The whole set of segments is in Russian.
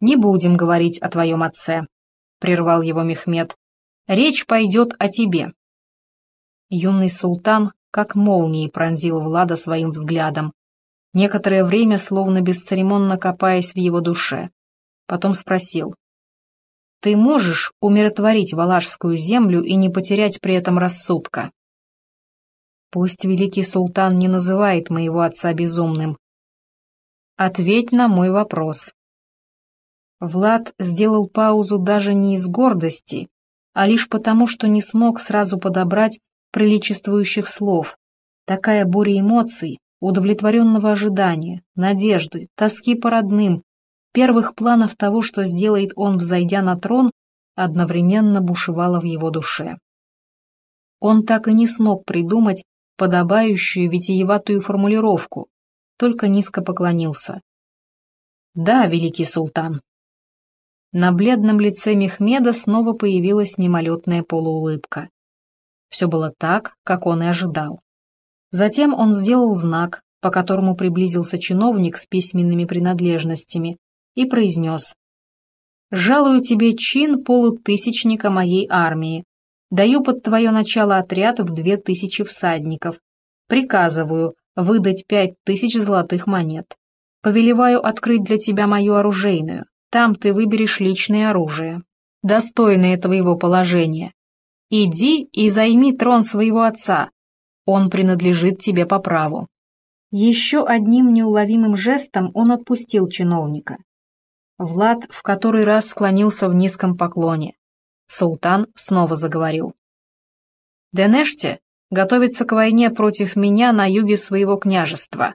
«Не будем говорить о твоем отце», — прервал его Мехмед. «Речь пойдет о тебе». Юный султан как молнией пронзил Влада своим взглядом, некоторое время словно бесцеремонно копаясь в его душе. Потом спросил. «Ты можешь умиротворить Валашскую землю и не потерять при этом рассудка?» «Пусть великий султан не называет моего отца безумным». «Ответь на мой вопрос», Влад сделал паузу даже не из гордости, а лишь потому, что не смог сразу подобрать приличествующих слов. Такая буря эмоций, удовлетворенного ожидания, надежды, тоски по родным, первых планов того, что сделает он, взойдя на трон, одновременно бушевала в его душе. Он так и не смог придумать подобающую витиеватую формулировку, только низко поклонился. «Да, великий султан, на бледном лице Мехмеда снова появилась мимолетная полуулыбка. Все было так, как он и ожидал. Затем он сделал знак, по которому приблизился чиновник с письменными принадлежностями, и произнес «Жалую тебе чин полутысячника моей армии. Даю под твое начало отряд в две тысячи всадников. Приказываю выдать пять тысяч золотых монет. Повелеваю открыть для тебя мою оружейную. Там ты выберешь личное оружие, достойное твоего положения. Иди и займи трон своего отца. Он принадлежит тебе по праву». Еще одним неуловимым жестом он отпустил чиновника. Влад в который раз склонился в низком поклоне. Султан снова заговорил. «Денеште готовится к войне против меня на юге своего княжества.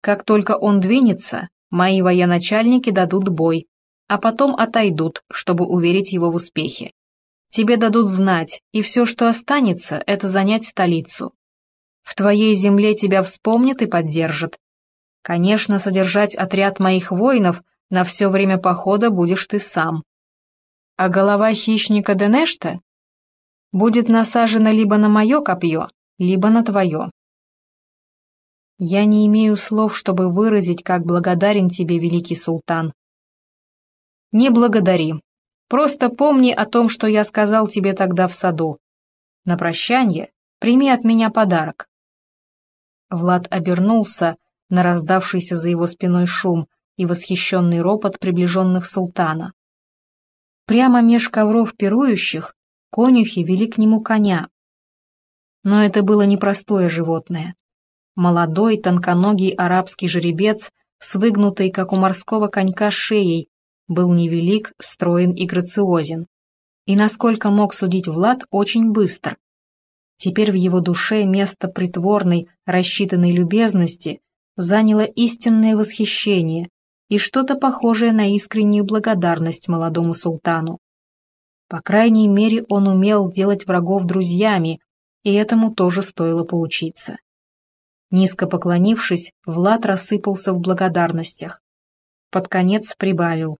Как только он двинется, мои военачальники дадут бой, а потом отойдут, чтобы уверить его в успехе. Тебе дадут знать, и все, что останется, это занять столицу. В твоей земле тебя вспомнят и поддержат. Конечно, содержать отряд моих воинов на все время похода будешь ты сам. А голова хищника Денешта будет насажена либо на мое копье, либо на твое. Я не имею слов, чтобы выразить, как благодарен тебе, великий султан, не благодари. Просто помни о том, что я сказал тебе тогда в саду. На прощание прими от меня подарок». Влад обернулся на раздавшийся за его спиной шум и восхищенный ропот приближенных султана. Прямо меж ковров пирующих конюхи вели к нему коня. Но это было непростое животное. Молодой, тонконогий арабский жеребец с выгнутой, как у морского конька, шеей был невелик, строен и грациозен. И, насколько мог судить Влад, очень быстр. Теперь в его душе место притворной, рассчитанной любезности заняло истинное восхищение и что-то похожее на искреннюю благодарность молодому султану. По крайней мере, он умел делать врагов друзьями, и этому тоже стоило поучиться. Низко поклонившись, Влад рассыпался в благодарностях. Под конец прибавил.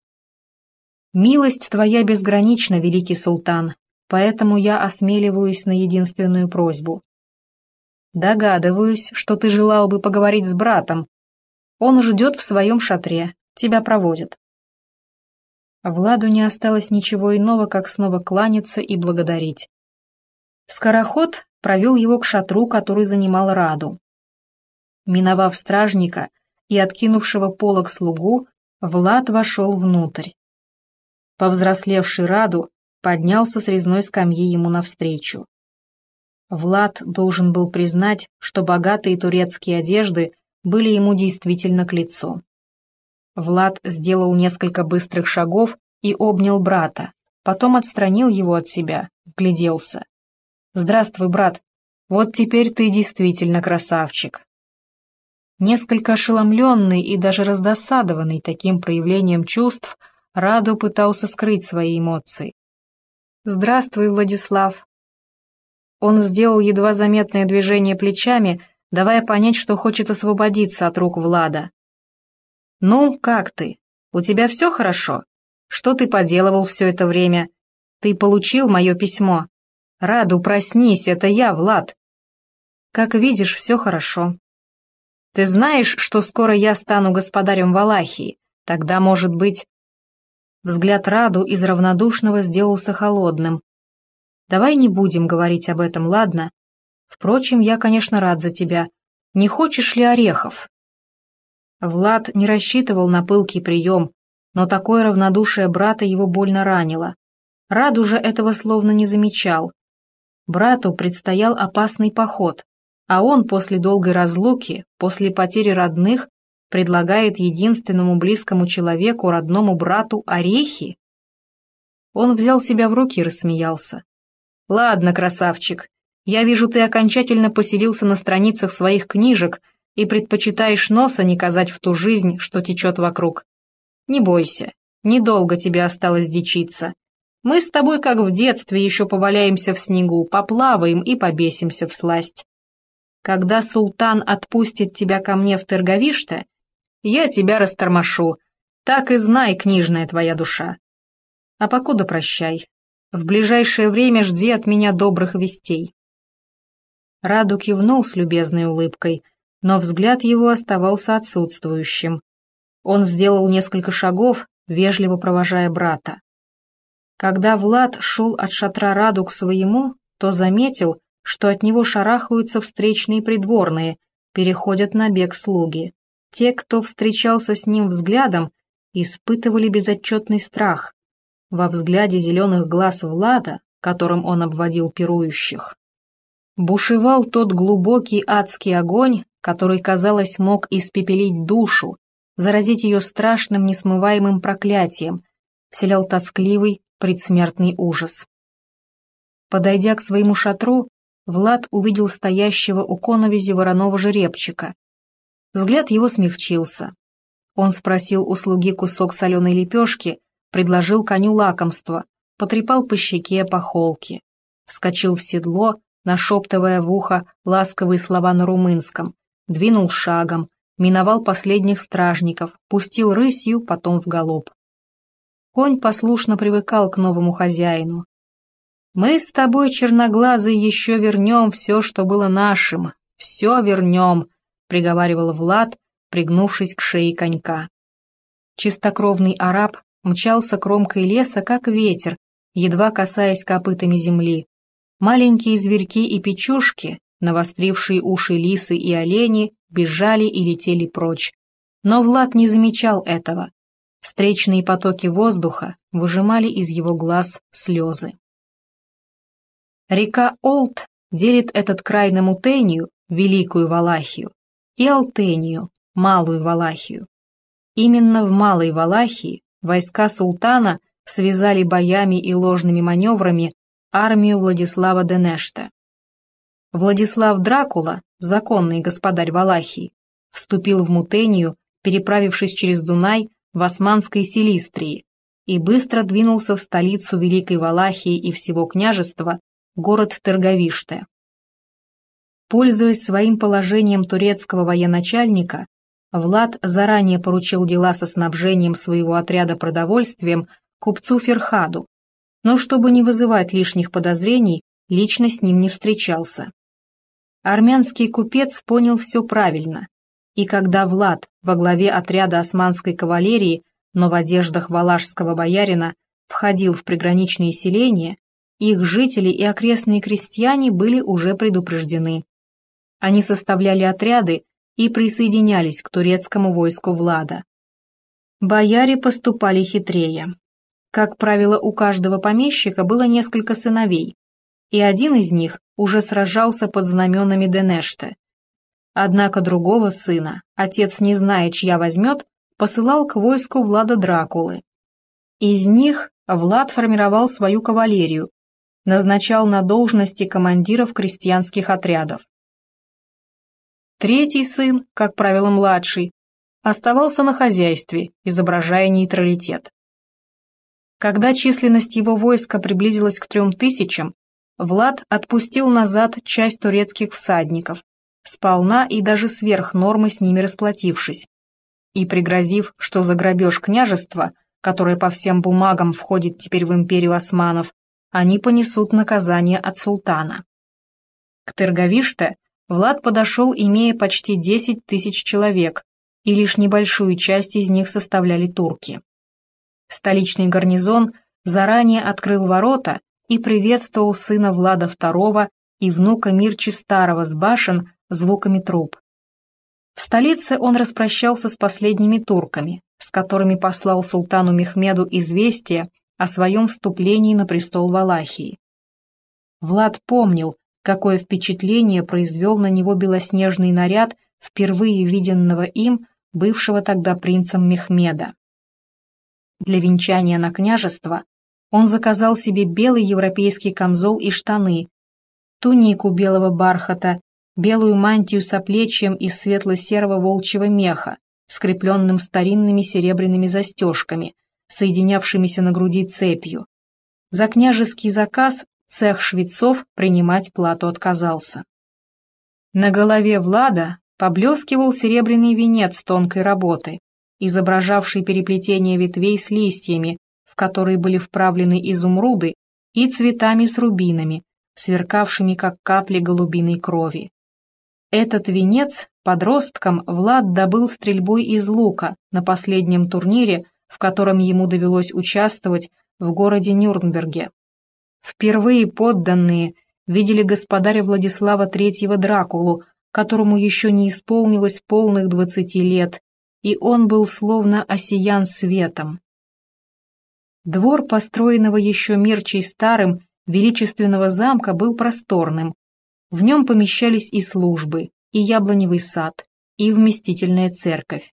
«Милость твоя безгранична, великий султан, поэтому я осмеливаюсь на единственную просьбу. Догадываюсь, что ты желал бы поговорить с братом. Он ждет в своем шатре, тебя проводят». Владу не осталось ничего иного, как снова кланяться и благодарить. Скороход провел его к шатру, который занимал Раду. Миновав стражника и откинувшего полог слугу, Влад вошел внутрь. Повзрослевший Раду поднялся с резной скамьи ему навстречу. Влад должен был признать, что богатые турецкие одежды были ему действительно к лицу. Влад сделал несколько быстрых шагов и обнял брата, потом отстранил его от себя, вгляделся. «Здравствуй, брат, вот теперь ты действительно красавчик». Несколько ошеломленный и даже раздосадованный таким проявлением чувств, Раду пытался скрыть свои эмоции. «Здравствуй, Владислав». Он сделал едва заметное движение плечами, давая понять, что хочет освободиться от рук Влада. «Ну, как ты? У тебя все хорошо? Что ты поделывал все это время? Ты получил мое письмо? Раду, проснись, это я, Влад». «Как видишь, все хорошо. Ты знаешь, что скоро я стану господарем Валахии? Тогда, может быть, Взгляд Раду из равнодушного сделался холодным. «Давай не будем говорить об этом, ладно? Впрочем, я, конечно, рад за тебя. Не хочешь ли орехов?» Влад не рассчитывал на пылкий прием, но такое равнодушие брата его больно ранило. Рад уже этого словно не замечал. Брату предстоял опасный поход, а он после долгой разлуки, после потери родных, предлагает единственному близкому человеку, родному брату, орехи? Он взял себя в руки и рассмеялся. «Ладно, красавчик, я вижу, ты окончательно поселился на страницах своих книжек и предпочитаешь носа не казать в ту жизнь, что течет вокруг. Не бойся, недолго тебе осталось дичиться. Мы с тобой, как в детстве, еще поваляемся в снегу, поплаваем и побесимся в сласть. Когда султан отпустит тебя ко мне в Терговиште, я тебя растормошу. Так и знай, книжная твоя душа. А покуда прощай. В ближайшее время жди от меня добрых вестей. Раду кивнул с любезной улыбкой, но взгляд его оставался отсутствующим. Он сделал несколько шагов, вежливо провожая брата. Когда Влад шел от шатра Раду к своему, то заметил, что от него шарахаются встречные придворные, переходят на бег слуги. Те, кто встречался с ним взглядом, испытывали безотчетный страх. Во взгляде зеленых глаз Влада, которым он обводил пирующих, бушевал тот глубокий адский огонь, который, казалось, мог испепелить душу, заразить ее страшным несмываемым проклятием, вселял тоскливый предсмертный ужас. Подойдя к своему шатру, Влад увидел стоящего у коновизи вороного жеребчика. Взгляд его смягчился. Он спросил у слуги кусок соленой лепешки, предложил коню лакомство, потрепал по щеке, по холке. Вскочил в седло, нашептывая в ухо ласковые слова на румынском, двинул шагом, миновал последних стражников, пустил рысью, потом в галоп. Конь послушно привыкал к новому хозяину. «Мы с тобой, черноглазый, еще вернем все, что было нашим, все вернем», — приговаривал Влад, пригнувшись к шее конька. Чистокровный араб мчался кромкой леса, как ветер, едва касаясь копытами земли. Маленькие зверьки и печушки, навострившие уши лисы и олени, бежали и летели прочь. Но Влад не замечал этого. Встречные потоки воздуха выжимали из его глаз слезы. Река Олд делит этот край на Мутению, Великую Валахию, и Алтению, Малую Валахию. Именно в Малой Валахии войска султана связали боями и ложными маневрами армию Владислава Денешта. Владислав Дракула, законный господарь Валахии, вступил в Мутению, переправившись через Дунай в Османской Силистрии, и быстро двинулся в столицу Великой Валахии и всего княжества, город Терговиште. Пользуясь своим положением турецкого военачальника, Влад заранее поручил дела со снабжением своего отряда продовольствием купцу Ферхаду, но чтобы не вызывать лишних подозрений, лично с ним не встречался. Армянский купец понял все правильно, и когда Влад во главе отряда османской кавалерии, но в одеждах валашского боярина, входил в приграничные селения, их жители и окрестные крестьяне были уже предупреждены. Они составляли отряды и присоединялись к турецкому войску Влада. Бояре поступали хитрее. Как правило, у каждого помещика было несколько сыновей, и один из них уже сражался под знаменами Денеште. Однако другого сына, отец не зная, чья возьмет, посылал к войску Влада Дракулы. Из них Влад формировал свою кавалерию, назначал на должности командиров крестьянских отрядов. Третий сын, как правило младший, оставался на хозяйстве, изображая нейтралитет. Когда численность его войска приблизилась к трем тысячам, Влад отпустил назад часть турецких всадников, сполна и даже сверх нормы с ними расплатившись, и пригрозив, что за грабеж княжества, которое по всем бумагам входит теперь в империю османов, они понесут наказание от султана. К Терговиште Влад подошел, имея почти 10 тысяч человек, и лишь небольшую часть из них составляли турки. столичный гарнизон заранее открыл ворота и приветствовал сына Влада II и внука Мирчи Старого с башен звуками труб. В столице он распрощался с последними турками, с которыми послал султану Мехмеду известие о своем вступлении на престол Валахии. Влад помнил, какое впечатление произвел на него белоснежный наряд впервые виденного им, бывшего тогда принцем Мехмеда. Для венчания на княжество он заказал себе белый европейский камзол и штаны, тунику белого бархата, белую мантию с оплечьем из светло-серого волчьего меха, скрепленным старинными серебряными застежками, соединявшимися на груди цепью. За княжеский заказ цех швецов принимать плату отказался. На голове Влада поблескивал серебряный венец тонкой работы, изображавший переплетение ветвей с листьями, в которые были вправлены изумруды, и цветами с рубинами, сверкавшими как капли голубиной крови. Этот венец подросткам Влад добыл стрельбой из лука на последнем турнире, в котором ему довелось участвовать в городе Нюрнберге. Впервые подданные видели господаря Владислава III Дракулу, которому еще не исполнилось полных двадцати лет, и он был словно осиян светом. Двор, построенного еще Мирчей Старым, величественного замка, был просторным. В нем помещались и службы, и яблоневый сад, и вместительная церковь.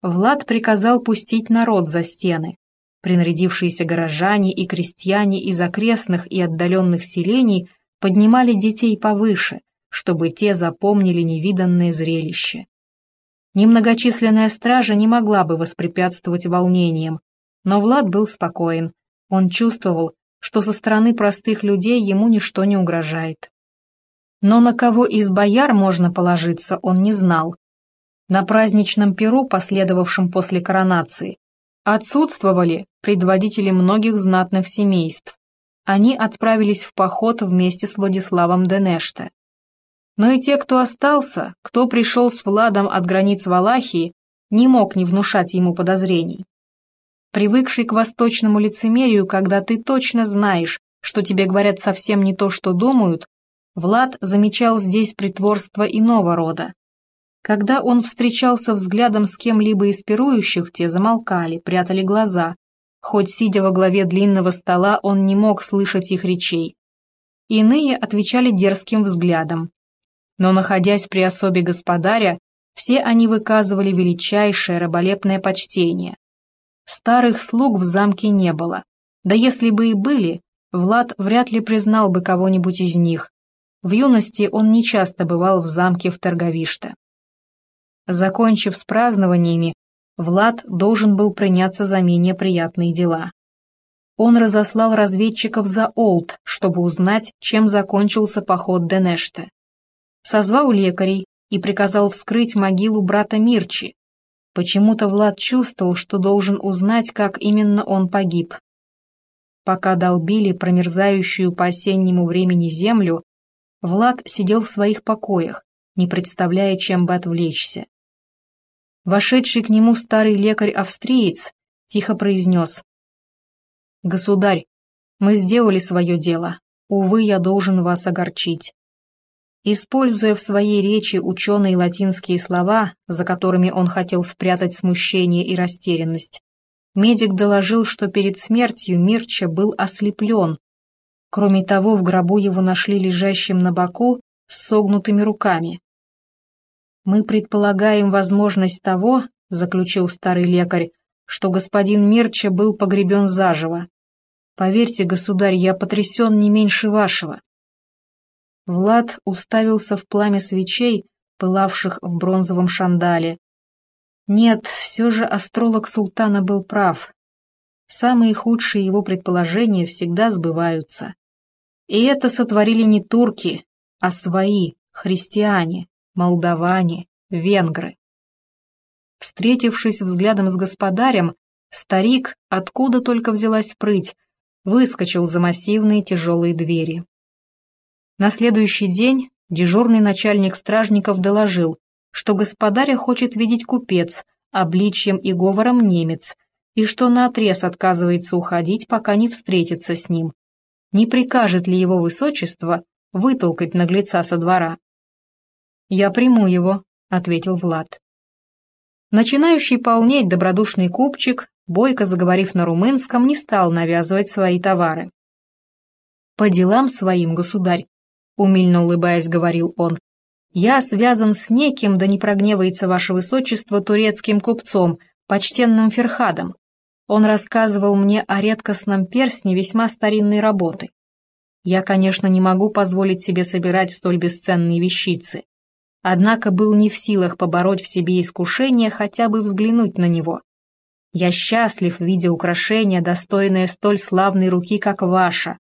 Влад приказал пустить народ за стены. Принарядившиеся горожане и крестьяне из окрестных и отдаленных селений поднимали детей повыше, чтобы те запомнили невиданное зрелище. Немногочисленная стража не могла бы воспрепятствовать волнениям, но Влад был спокоен. Он чувствовал, что со стороны простых людей ему ничто не угрожает. Но на кого из бояр можно положиться, он не знал. На праздничном перу, последовавшем после коронации, отсутствовали предводители многих знатных семейств. Они отправились в поход вместе с Владиславом Денеште. Но и те, кто остался, кто пришел с Владом от границ Валахии, не мог не внушать ему подозрений. Привыкший к восточному лицемерию, когда ты точно знаешь, что тебе говорят совсем не то, что думают, Влад замечал здесь притворство иного рода. Когда он встречался взглядом с кем-либо из пирующих, те замолкали, прятали глаза. Хоть сидя во главе длинного стола, он не мог слышать их речей. Иные отвечали дерзким взглядом, но, находясь при особе господаря, все они выказывали величайшее раболепное почтение. Старых слуг в замке не было, да если бы и были, Влад вряд ли признал бы кого-нибудь из них. В юности он нечасто бывал в замке в Торговиште. Закончив с празднованиями, Влад должен был приняться за менее приятные дела. Он разослал разведчиков за Олд, чтобы узнать, чем закончился поход Денеште созвал лекарей и приказал вскрыть могилу брата Мирчи. Почему-то Влад чувствовал, что должен узнать, как именно он погиб. Пока долбили промерзающую по осеннему времени землю, Влад сидел в своих покоях, не представляя, чем бы отвлечься. Вошедший к нему старый лекарь-австриец тихо произнес. «Государь, мы сделали свое дело. Увы, я должен вас огорчить. Используя в своей речи ученые латинские слова, за которыми он хотел спрятать смущение и растерянность, медик доложил, что перед смертью Мирча был ослеплен. Кроме того, в гробу его нашли лежащим на боку с согнутыми руками. «Мы предполагаем возможность того, — заключил старый лекарь, — что господин Мирча был погребен заживо. Поверьте, государь, я потрясен не меньше вашего. Влад уставился в пламя свечей, пылавших в бронзовом шандале. Нет, все же астролог султана был прав. Самые худшие его предположения всегда сбываются. И это сотворили не турки, а свои, христиане, молдаване, венгры. Встретившись взглядом с господарем, старик, откуда только взялась прыть, выскочил за массивные тяжелые двери. На следующий день дежурный начальник стражников доложил, что господаря хочет видеть купец, обличьем и говором немец, и что наотрез отказывается уходить, пока не встретится с ним. Не прикажет ли его высочество вытолкать наглеца со двора? «Я приму его», — ответил Влад. Начинающий полнеть добродушный купчик, бойко заговорив на румынском, не стал навязывать свои товары. «По делам своим, государь», — умильно улыбаясь, говорил он, «я связан с неким, да не прогневается ваше высочество, турецким купцом, почтенным Ферхадом. Он рассказывал мне о редкостном персне весьма старинной работы. Я, конечно, не могу позволить себе собирать столь бесценные вещицы однако был не в силах побороть в себе искушение хотя бы взглянуть на него. Я счастлив, видя украшение, достойное столь славной руки, как ваша.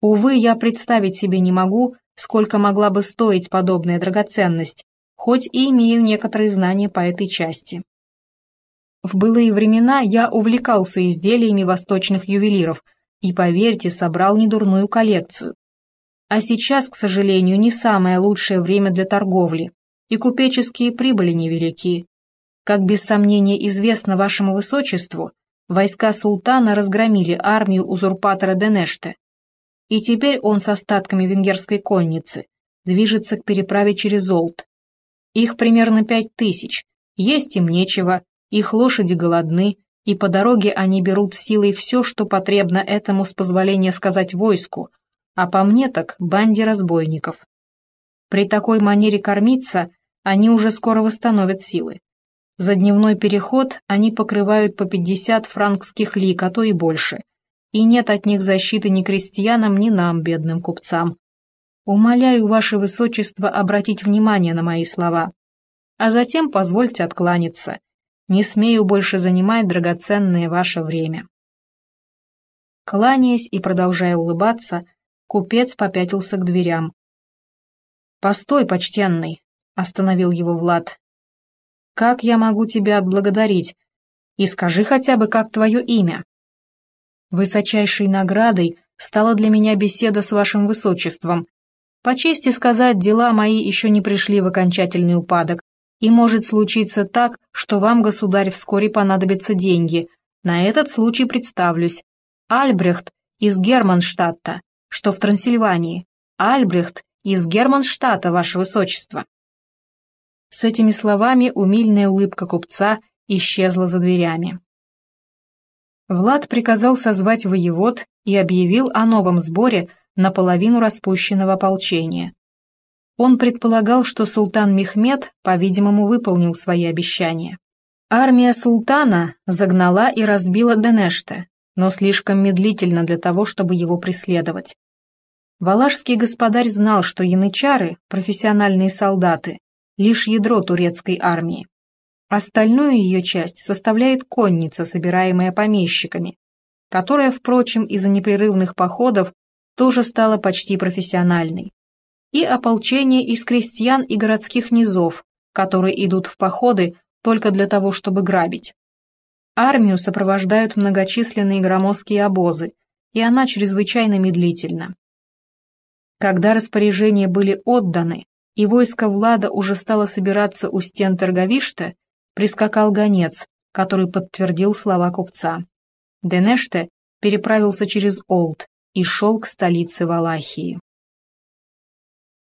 Увы, я представить себе не могу, сколько могла бы стоить подобная драгоценность, хоть и имею некоторые знания по этой части. В былые времена я увлекался изделиями восточных ювелиров и, поверьте, собрал недурную коллекцию. А сейчас, к сожалению, не самое лучшее время для торговли, и купеческие прибыли невелики. Как без сомнения известно вашему высочеству, войска султана разгромили армию узурпатора Денеште, и теперь он с остатками венгерской конницы движется к переправе через Олд. Их примерно пять тысяч, есть им нечего, их лошади голодны, и по дороге они берут силой все, что потребно этому с позволения сказать войску – а по мне так банде разбойников. При такой манере кормиться они уже скоро восстановят силы. За дневной переход они покрывают по 50 франкских лик, а то и больше. И нет от них защиты ни крестьянам, ни нам, бедным купцам. Умоляю, ваше высочество, обратить внимание на мои слова. А затем позвольте откланяться. Не смею больше занимать драгоценное ваше время. Кланяясь и продолжая улыбаться, Купец попятился к дверям. «Постой, почтенный!» — остановил его Влад. «Как я могу тебя отблагодарить? И скажи хотя бы, как твое имя?» «Высочайшей наградой стала для меня беседа с вашим высочеством. По чести сказать, дела мои еще не пришли в окончательный упадок, и может случиться так, что вам, государь, вскоре понадобятся деньги. На этот случай представлюсь. Альбрехт из Германштадта что в Трансильвании. Альбрехт из Германштата, ваше высочество». С этими словами умильная улыбка купца исчезла за дверями. Влад приказал созвать воевод и объявил о новом сборе наполовину распущенного ополчения. Он предполагал, что султан Мехмед, по-видимому, выполнил свои обещания. Армия султана загнала и разбила Денеште, но слишком медлительно для того, чтобы его преследовать. Валашский господарь знал, что янычары, профессиональные солдаты, лишь ядро турецкой армии. Остальную ее часть составляет конница, собираемая помещиками, которая, впрочем, из-за непрерывных походов тоже стала почти профессиональной. И ополчение из крестьян и городских низов, которые идут в походы только для того, чтобы грабить. Армию сопровождают многочисленные громоздкие обозы, и она чрезвычайно медлительна. Когда распоряжения были отданы, и войско Влада уже стало собираться у стен Торговишта, прискакал гонец, который подтвердил слова купца. Денеште переправился через Олд и шел к столице Валахии.